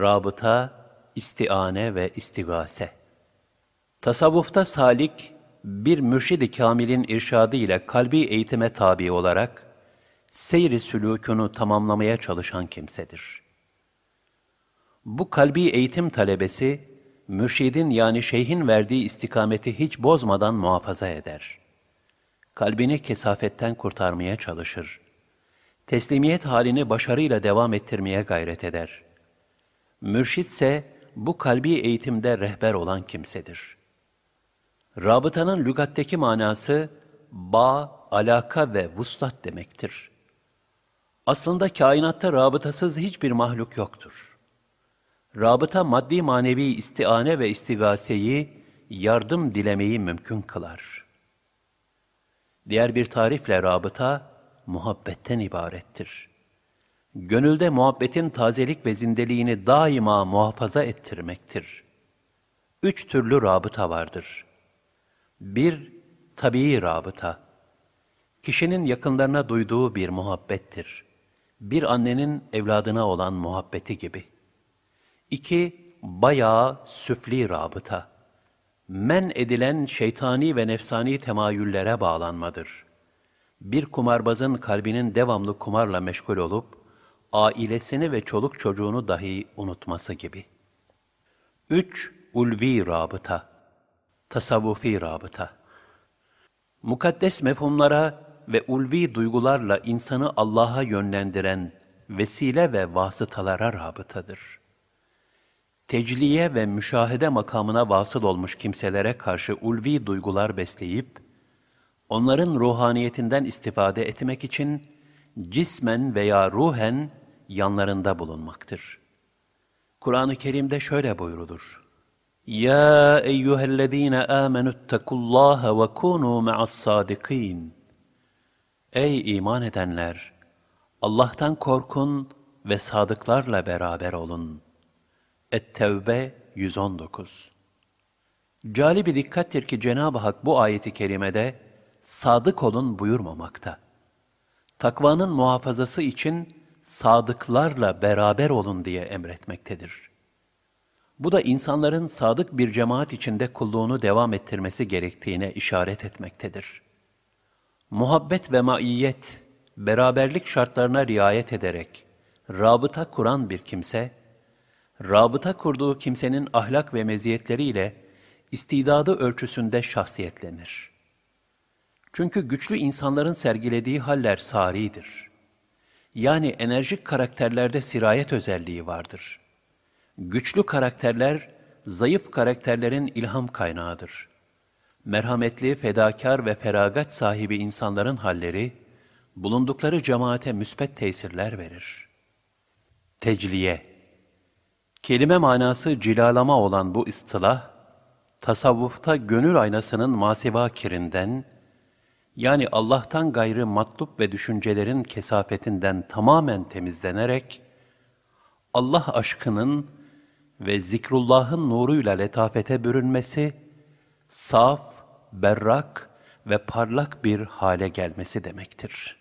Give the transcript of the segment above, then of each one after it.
rabıta, istiane ve istigase. Tasavvufta salik, bir mürşid-i kamilin irşadı ile kalbi eğitime tabi olarak, seyri sülûkünü tamamlamaya çalışan kimsedir. Bu kalbi eğitim talebesi, mürşidin yani şeyhin verdiği istikameti hiç bozmadan muhafaza eder. Kalbini kesafetten kurtarmaya çalışır. Teslimiyet halini başarıyla devam ettirmeye gayret eder. Mürşitse bu kalbi eğitimde rehber olan kimsedir. Rabıtanın lügatteki manası, bağ, alaka ve vuslat demektir. Aslında kainatta rabıtasız hiçbir mahluk yoktur. Rabıta maddi manevi istiane ve istigaseyi, yardım dilemeyi mümkün kılar. Diğer bir tarifle rabıta, muhabbetten ibarettir. Gönülde muhabbetin tazelik ve zindeliğini daima muhafaza ettirmektir. Üç türlü rabıta vardır. Bir, tabii rabıta. Kişinin yakınlarına duyduğu bir muhabbettir. Bir annenin evladına olan muhabbeti gibi. İki, bayağı süfli rabıta. Men edilen şeytani ve nefsani temayüllere bağlanmadır. Bir kumarbazın kalbinin devamlı kumarla meşgul olup, ailesini ve çoluk çocuğunu dahi unutması gibi. Üç, ulvi rabıta. Tasavvufi rabıta. Mukaddes mefhumlara ve ulvi duygularla insanı Allah'a yönlendiren vesile ve vasıtalara rabıtadır tecliye ve müşahede makamına vasıl olmuş kimselere karşı ulvi duygular besleyip, onların ruhaniyetinden istifade etmek için cismen veya ruhen yanlarında bulunmaktır. Kur'an-ı Kerim'de şöyle buyurulur. Ya eyyühellezine amenüttekullaha ve kunu ma'as sadikin. Ey iman edenler! Allah'tan korkun ve sadıklarla beraber olun.'' Et-Tevbe 119 Cali bir dikkattir ki Cenab-ı Hak bu ayeti kerimede sadık olun buyurmamakta. Takvanın muhafazası için sadıklarla beraber olun diye emretmektedir. Bu da insanların sadık bir cemaat içinde kulluğunu devam ettirmesi gerektiğine işaret etmektedir. Muhabbet ve maiyet, beraberlik şartlarına riayet ederek rabıta kuran bir kimse, rabıta kurduğu kimsenin ahlak ve meziyetleriyle istidadı ölçüsünde şahsiyetlenir. Çünkü güçlü insanların sergilediği haller saridir. Yani enerjik karakterlerde sirayet özelliği vardır. Güçlü karakterler, zayıf karakterlerin ilham kaynağıdır. Merhametli, fedakar ve feragat sahibi insanların halleri, bulundukları cemaate müspet tesirler verir. Tecliye Kelime manası cilalama olan bu istilah, tasavvufta gönül aynasının masiva kirinden, yani Allah'tan gayrı matlup ve düşüncelerin kesafetinden tamamen temizlenerek, Allah aşkının ve zikrullahın nuruyla letafete bürünmesi, saf, berrak ve parlak bir hale gelmesi demektir.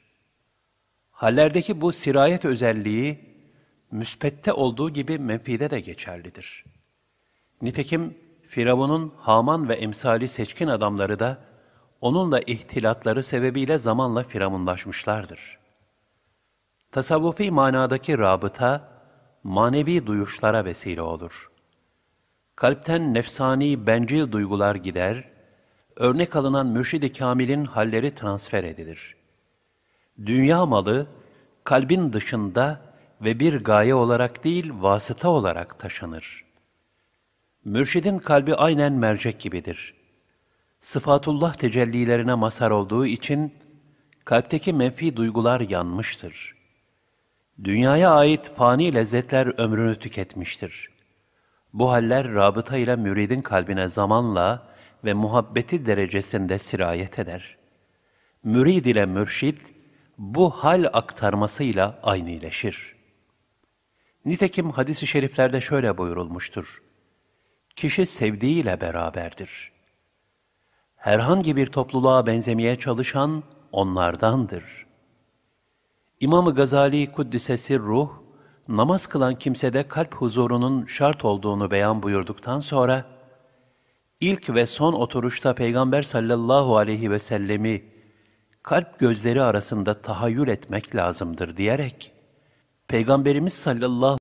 Hallerdeki bu sirayet özelliği, müspette olduğu gibi menfide de geçerlidir. Nitekim Firavun'un Haman ve emsali seçkin adamları da onunla ihtilatları sebebiyle zamanla firavunlaşmışlardır. Tasavvufi manadaki rabıta, manevi duyuşlara vesile olur. Kalpten nefsani, bencil duygular gider, örnek alınan mürşid-i kamilin halleri transfer edilir. Dünya malı, kalbin dışında ve bir gaye olarak değil vasıta olarak taşınır. Mürşidin kalbi aynen mercek gibidir. Sıfatullah tecellilerine mazhar olduğu için kalpteki menfi duygular yanmıştır. Dünyaya ait fani lezzetler ömrünü tüketmiştir. Bu haller rabıta ile müridin kalbine zamanla ve muhabbeti derecesinde sirayet eder. Mürid ile mürşid bu hal aktarmasıyla aynileşir.'' Nitekim hadis-i şeriflerde şöyle buyurulmuştur. Kişi sevdiğiyle beraberdir. Herhangi bir topluluğa benzemeye çalışan onlardandır. İmam-ı Gazali Kuddisesi Ruh, namaz kılan kimsede kalp huzurunun şart olduğunu beyan buyurduktan sonra, ilk ve son oturuşta Peygamber sallallahu aleyhi ve sellemi kalp gözleri arasında tahayyül etmek lazımdır diyerek, Peygamberimiz sallallahu